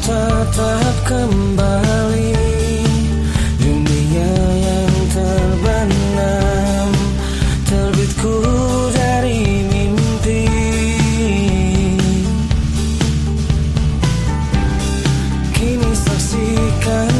tetap kembali. Dunia yang terbenam Terbitku dari mimpi. Kini saksikan